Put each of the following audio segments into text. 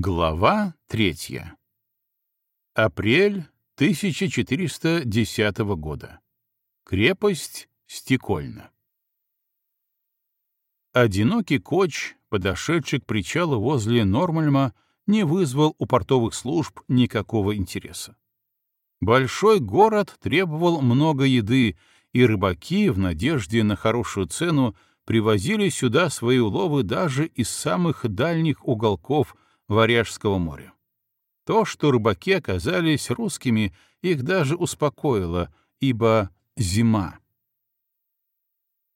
Глава третья. Апрель 1410 года. Крепость Стекольна. Одинокий коч, подошедший к причалу возле Нормальма, не вызвал у портовых служб никакого интереса. Большой город требовал много еды, и рыбаки, в надежде на хорошую цену, привозили сюда свои уловы даже из самых дальних уголков Варяжского моря. То, что рыбаки оказались русскими, их даже успокоило, ибо зима.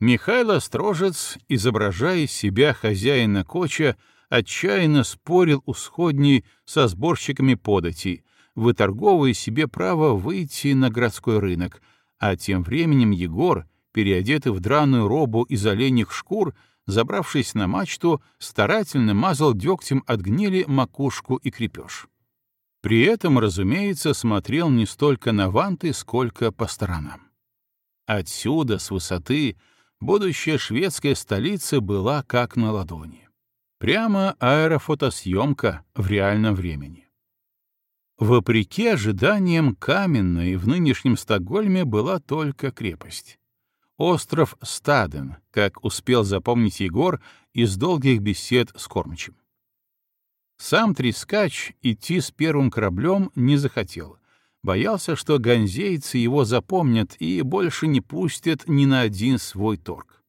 Михайло Строжец, изображая себя хозяина коча, отчаянно спорил у сходней со сборщиками подати, выторговывая себе право выйти на городской рынок, а тем временем Егор, переодетый в драную робу из оленьих шкур, забравшись на мачту, старательно мазал дегтем от гнили макушку и крепеж. При этом, разумеется, смотрел не столько на ванты, сколько по сторонам. Отсюда, с высоты, будущая шведская столица была как на ладони. Прямо аэрофотосъемка в реальном времени. Вопреки ожиданиям, каменной в нынешнем Стокгольме была только крепость. Остров Стаден, как успел запомнить Егор из долгих бесед с кормчим. Сам Трискач идти с первым кораблем не захотел. Боялся, что ганзейцы его запомнят и больше не пустят ни на один свой торг.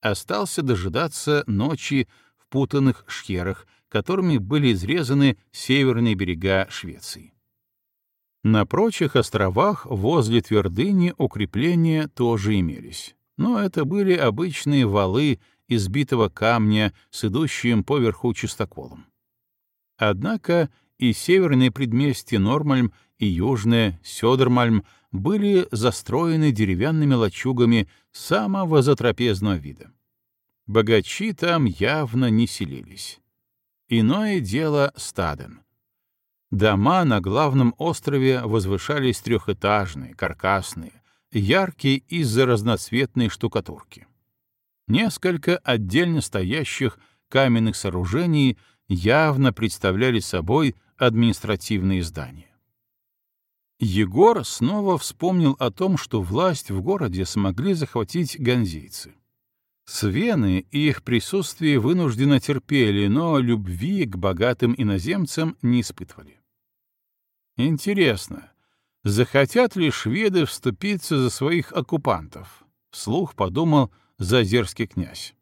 Остался дожидаться ночи в путанных шхерах, которыми были изрезаны северные берега Швеции. На прочих островах возле твердыни укрепления тоже имелись, но это были обычные валы из битого камня с идущим поверху чистоколом. Однако и северные предместья Нормальм, и южные Сёдермальм были застроены деревянными лачугами самого затрапезного вида. Богачи там явно не селились. Иное дело Стаден. Дома на главном острове возвышались трехэтажные, каркасные, яркие из-за разноцветной штукатурки. Несколько отдельно стоящих каменных сооружений явно представляли собой административные здания. Егор снова вспомнил о том, что власть в городе смогли захватить ганзейцы. Свены и их присутствие вынужденно терпели, но любви к богатым иноземцам не испытывали. Интересно, захотят ли шведы вступиться за своих оккупантов? Вслух подумал зазерский князь.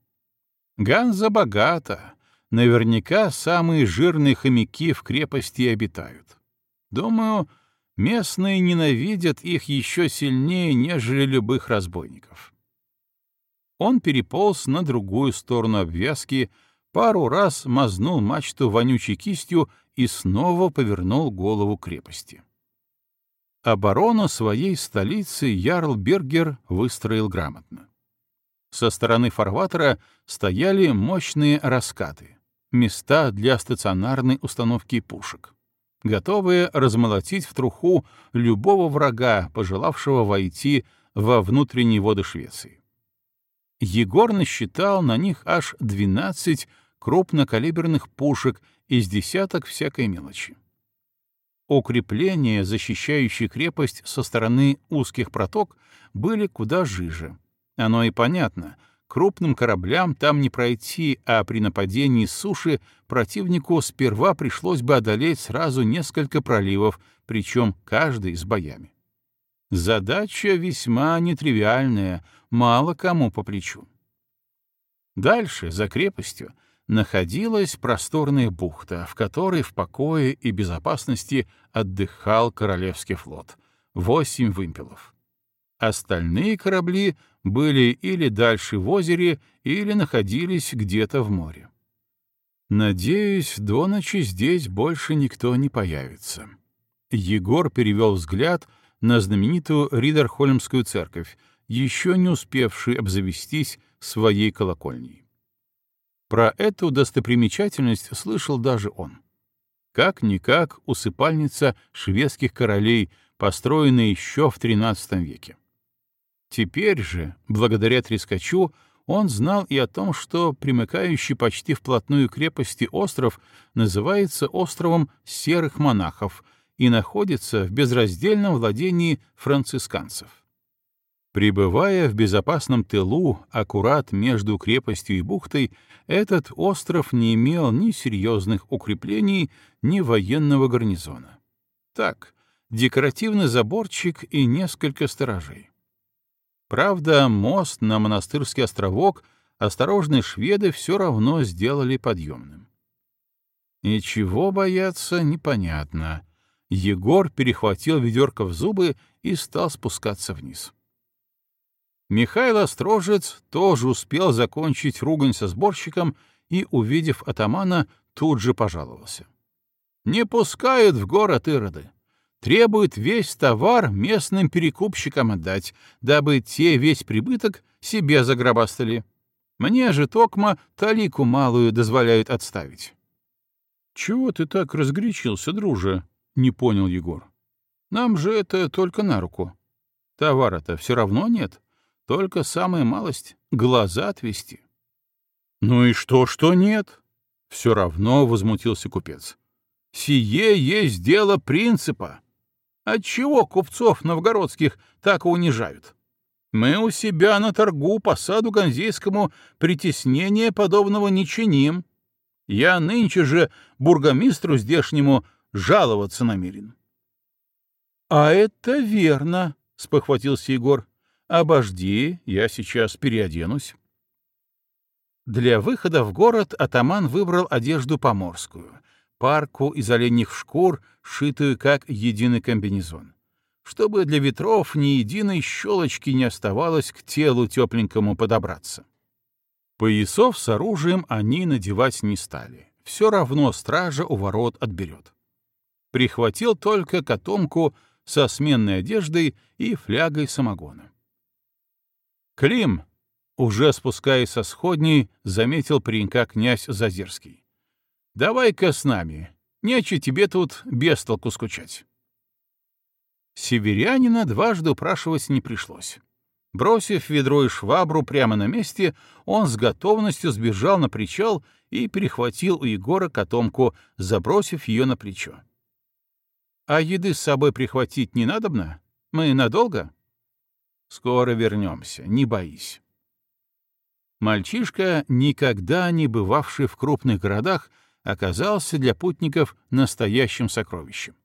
Ганза богата, наверняка самые жирные хомяки в крепости обитают. Думаю, местные ненавидят их еще сильнее, нежели любых разбойников. Он переполз на другую сторону обвязки, пару раз мазнул мачту вонючей кистью и снова повернул голову крепости. Оборону своей столицы Ярл Бергер выстроил грамотно. Со стороны фарватера стояли мощные раскаты, места для стационарной установки пушек, готовые размолотить в труху любого врага, пожелавшего войти во внутренние воды Швеции. Егор насчитал на них аж 12 крупнокалиберных пушек из десяток всякой мелочи. Укрепления, защищающие крепость со стороны узких проток, были куда жиже. Оно и понятно, крупным кораблям там не пройти, а при нападении с суши противнику сперва пришлось бы одолеть сразу несколько проливов, причем каждый с боями. Задача весьма нетривиальная, мало кому по плечу. Дальше, за крепостью, находилась просторная бухта, в которой в покое и безопасности отдыхал Королевский флот. Восемь вымпелов. Остальные корабли были или дальше в озере, или находились где-то в море. Надеюсь, до ночи здесь больше никто не появится. Егор перевел взгляд на знаменитую Ридерхольмскую церковь, еще не успевший обзавестись своей колокольней. Про эту достопримечательность слышал даже он. Как-никак усыпальница шведских королей, построенная еще в XIII веке. Теперь же, благодаря Трескачу, он знал и о том, что примыкающий почти вплотную крепости остров называется островом Серых монахов и находится в безраздельном владении францисканцев. Прибывая в безопасном тылу, аккурат между крепостью и бухтой, этот остров не имел ни серьезных укреплений, ни военного гарнизона. Так, декоративный заборчик и несколько сторожей. Правда, мост на монастырский островок осторожные шведы все равно сделали подъемным. И чего бояться, непонятно. Егор перехватил ведерко в зубы и стал спускаться вниз. Михаил Острожец тоже успел закончить ругань со сборщиком и, увидев атамана, тут же пожаловался. «Не пускают в город ироды требует весь товар местным перекупщикам отдать, дабы те весь прибыток себе загробастали. Мне же токма талику малую дозволяют отставить. — Чего ты так разгорячился, друже? — не понял Егор. — Нам же это только на руку. Товара-то все равно нет, только самая малость — глаза отвести. — Ну и что, что нет? — все равно возмутился купец. — Сие есть дело принципа. Отчего купцов новгородских так унижают? Мы у себя на торгу по саду Ганзейскому притеснения подобного не чиним. Я нынче же бургомистру здешнему жаловаться намерен. — А это верно, — спохватился Егор. — Обожди, я сейчас переоденусь. Для выхода в город атаман выбрал одежду поморскую, парку из оленьих шкур, шитую как единый комбинезон, чтобы для ветров ни единой щелочки не оставалось к телу тепленькому подобраться. Поясов с оружием они надевать не стали. Все равно стража у ворот отберет. Прихватил только котомку со сменной одеждой и флягой самогона. «Клим!» — уже спускаясь со сходней, заметил паренька князь Зазерский. Давай-ка с нами. Нече тебе тут без толку скучать. Северянина дважды упрашивать не пришлось. Бросив ведро и швабру прямо на месте, он с готовностью сбежал на причал и перехватил у Егора котомку, забросив ее на плечо. «А еды с собой прихватить не надобно? Мы надолго?» «Скоро вернемся, не боись». Мальчишка, никогда не бывавший в крупных городах, оказался для путников настоящим сокровищем.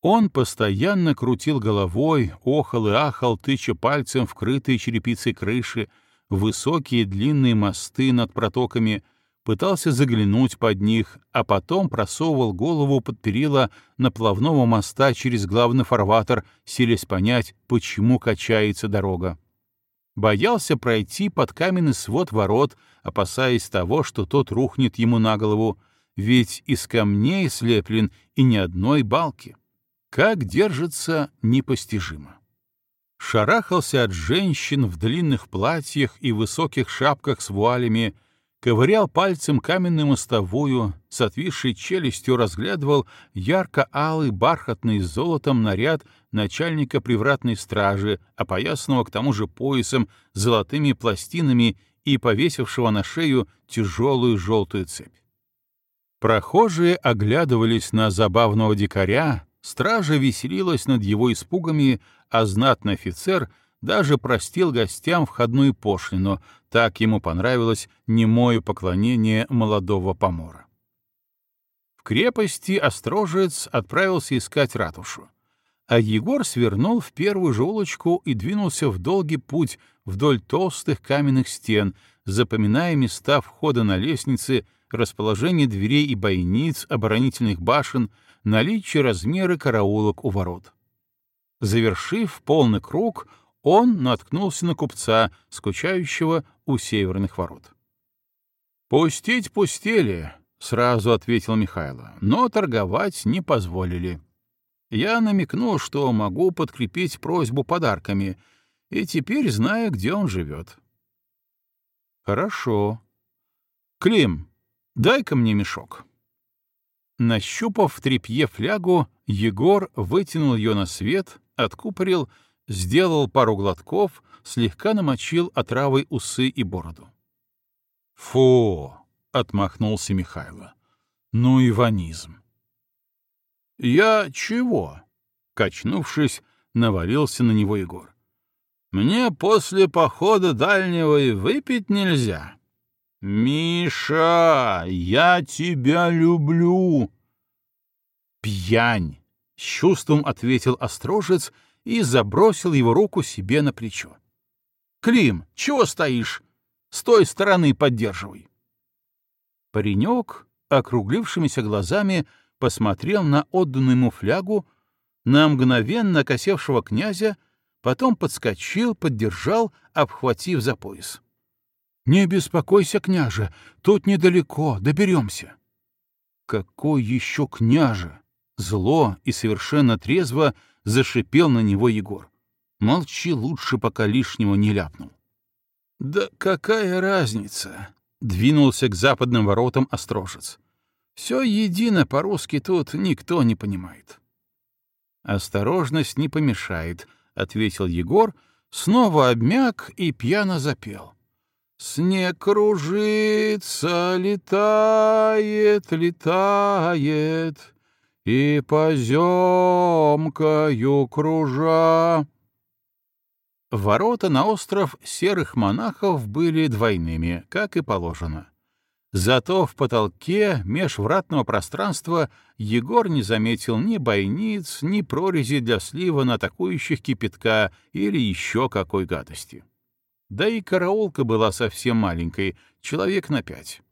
Он постоянно крутил головой, охал и ахал, тыча пальцем в крытые черепицей крыши, высокие длинные мосты над протоками, пытался заглянуть под них, а потом просовывал голову под перила наплавного моста через главный фарватер, силясь понять, почему качается дорога. Боялся пройти под каменный свод ворот, опасаясь того, что тот рухнет ему на голову, ведь из камней слеплен и ни одной балки. Как держится, непостижимо. Шарахался от женщин в длинных платьях и высоких шапках с вуалями, ковырял пальцем каменную мостовую, с отвисшей челюстью разглядывал ярко-алый бархатный с золотом наряд начальника привратной стражи, опоясанного к тому же поясом, золотыми пластинами и повесившего на шею тяжелую желтую цепь. Прохожие оглядывались на забавного дикаря, стража веселилась над его испугами, а знатный офицер даже простил гостям входную пошлину, так ему понравилось немое поклонение молодого помора. В крепости Острожец отправился искать ратушу, а Егор свернул в первую же улочку и двинулся в долгий путь вдоль толстых каменных стен, запоминая места входа на лестницы расположение дверей и бойниц, оборонительных башен, наличие размера караулок у ворот. Завершив полный круг, он наткнулся на купца, скучающего у северных ворот. «Пустить пустели», — сразу ответил Михайло, — «но торговать не позволили. Я намекнул, что могу подкрепить просьбу подарками, и теперь знаю, где он живет». «Хорошо. Клим, Дай-ка мне мешок. Нащупав в тряпье флягу, Егор вытянул ее на свет, откупорил, сделал пару глотков, слегка намочил отравой усы и бороду. «Фу!» — отмахнулся Михайло. «Ну и ванизм!» «Я чего?» — качнувшись, навалился на него Егор. «Мне после похода дальнего и выпить нельзя». «Миша, я тебя люблю!» «Пьянь!» — с чувством ответил Острожец и забросил его руку себе на плечо. «Клим, чего стоишь? С той стороны поддерживай!» Паренек, округлившимися глазами, посмотрел на отданную ему флягу, на мгновенно окосевшего князя, потом подскочил, поддержал, обхватив за пояс. «Не беспокойся, княже, тут недалеко, доберемся». «Какой еще княже?» Зло и совершенно трезво зашипел на него Егор. «Молчи лучше, пока лишнего не ляпнул». «Да какая разница?» — двинулся к западным воротам Острожец. «Все едино по-русски тут никто не понимает». «Осторожность не помешает», — ответил Егор, снова обмяк и пьяно запел. Снег кружится, летает, летает, И поземкою кружа. Ворота на остров серых монахов были двойными, как и положено. Зато в потолке межвратного пространства Егор не заметил ни бойниц, ни прорези для слива на атакующих кипятка или еще какой гадости. Да и караулка была совсем маленькой, человек на пять.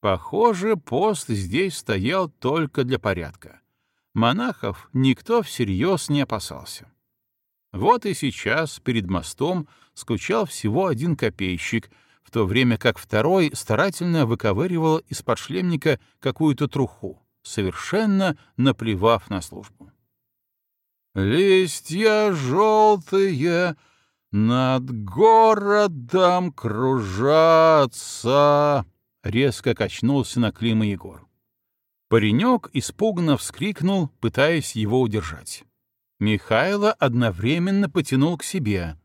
Похоже, пост здесь стоял только для порядка. Монахов никто всерьез не опасался. Вот и сейчас перед мостом скучал всего один копейщик — в то время как второй старательно выковыривал из-под шлемника какую-то труху, совершенно наплевав на службу. «Листья желтые над городом кружатся!» — резко качнулся на Клима Егор. Паренек испуганно вскрикнул, пытаясь его удержать. Михайло одновременно потянул к себе —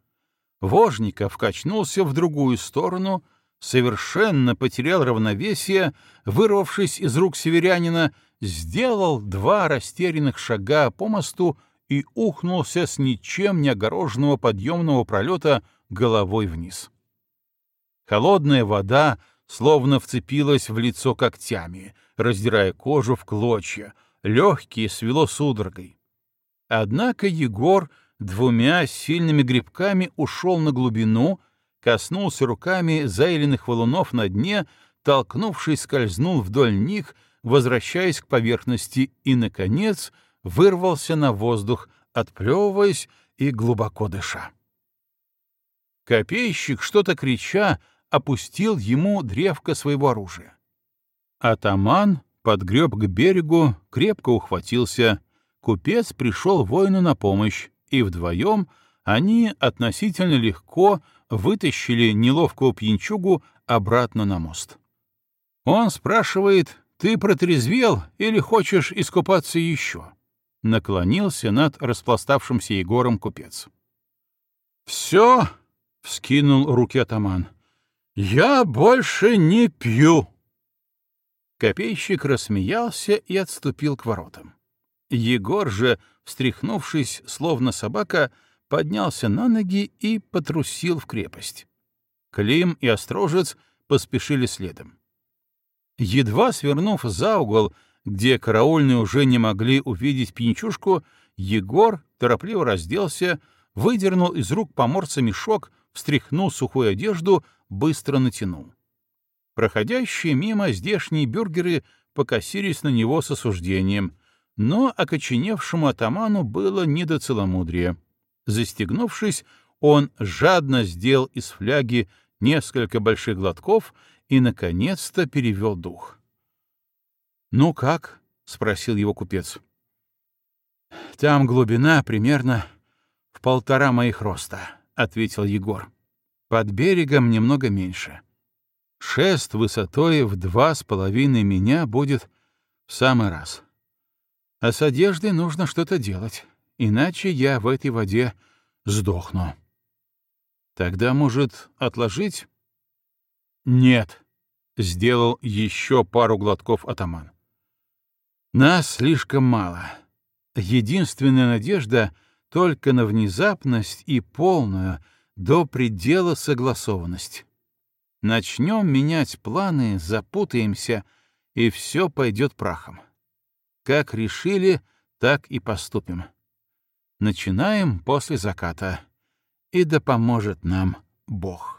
Вожников качнулся в другую сторону, совершенно потерял равновесие, вырвавшись из рук северянина, сделал два растерянных шага по мосту и ухнулся с ничем не огороженного подъемного пролета головой вниз. Холодная вода словно вцепилась в лицо когтями, раздирая кожу в клочья, легкие свело судорогой. Однако Егор двумя сильными грибками ушел на глубину, коснулся руками заиленных валунов на дне, толкнувшись, скользнул вдоль них, возвращаясь к поверхности и, наконец, вырвался на воздух, отплевываясь и глубоко дыша. Копейщик, что-то крича, опустил ему древко своего оружия. Атаман подгреб к берегу, крепко ухватился. Купец пришел воину на помощь, и вдвоем они относительно легко вытащили неловкого пьянчугу обратно на мост. Он спрашивает, ты протрезвел или хочешь искупаться еще? Наклонился над распластавшимся Егором купец. «Все!» — вскинул руки атаман. «Я больше не пью!» Копейщик рассмеялся и отступил к воротам. Егор же, встряхнувшись, словно собака, поднялся на ноги и потрусил в крепость. Клим и Острожец поспешили следом. Едва свернув за угол, где караульные уже не могли увидеть пьянчушку, Егор торопливо разделся, выдернул из рук поморца мешок, встряхнул сухую одежду, быстро натянул. Проходящие мимо здешние бюргеры покосились на него с осуждением — но окоченевшему атаману было не до целомудрия. Застегнувшись, он жадно сделал из фляги несколько больших глотков и, наконец-то, перевел дух. «Ну как?» — спросил его купец. «Там глубина примерно в полтора моих роста», — ответил Егор. «Под берегом немного меньше. Шест высотой в два с половиной меня будет в самый раз». А с одеждой нужно что-то делать, иначе я в этой воде Сдохну. Тогда, может, отложить? Нет, — сделал еще пару глотков атаман. Нас слишком мало. Единственная надежда — только на внезапность и полную, до предела согласованность. Начнем менять планы, запутаемся, и все пойдет прахом. Как решили, так и поступим. Начинаем после заката. И да поможет нам Бог.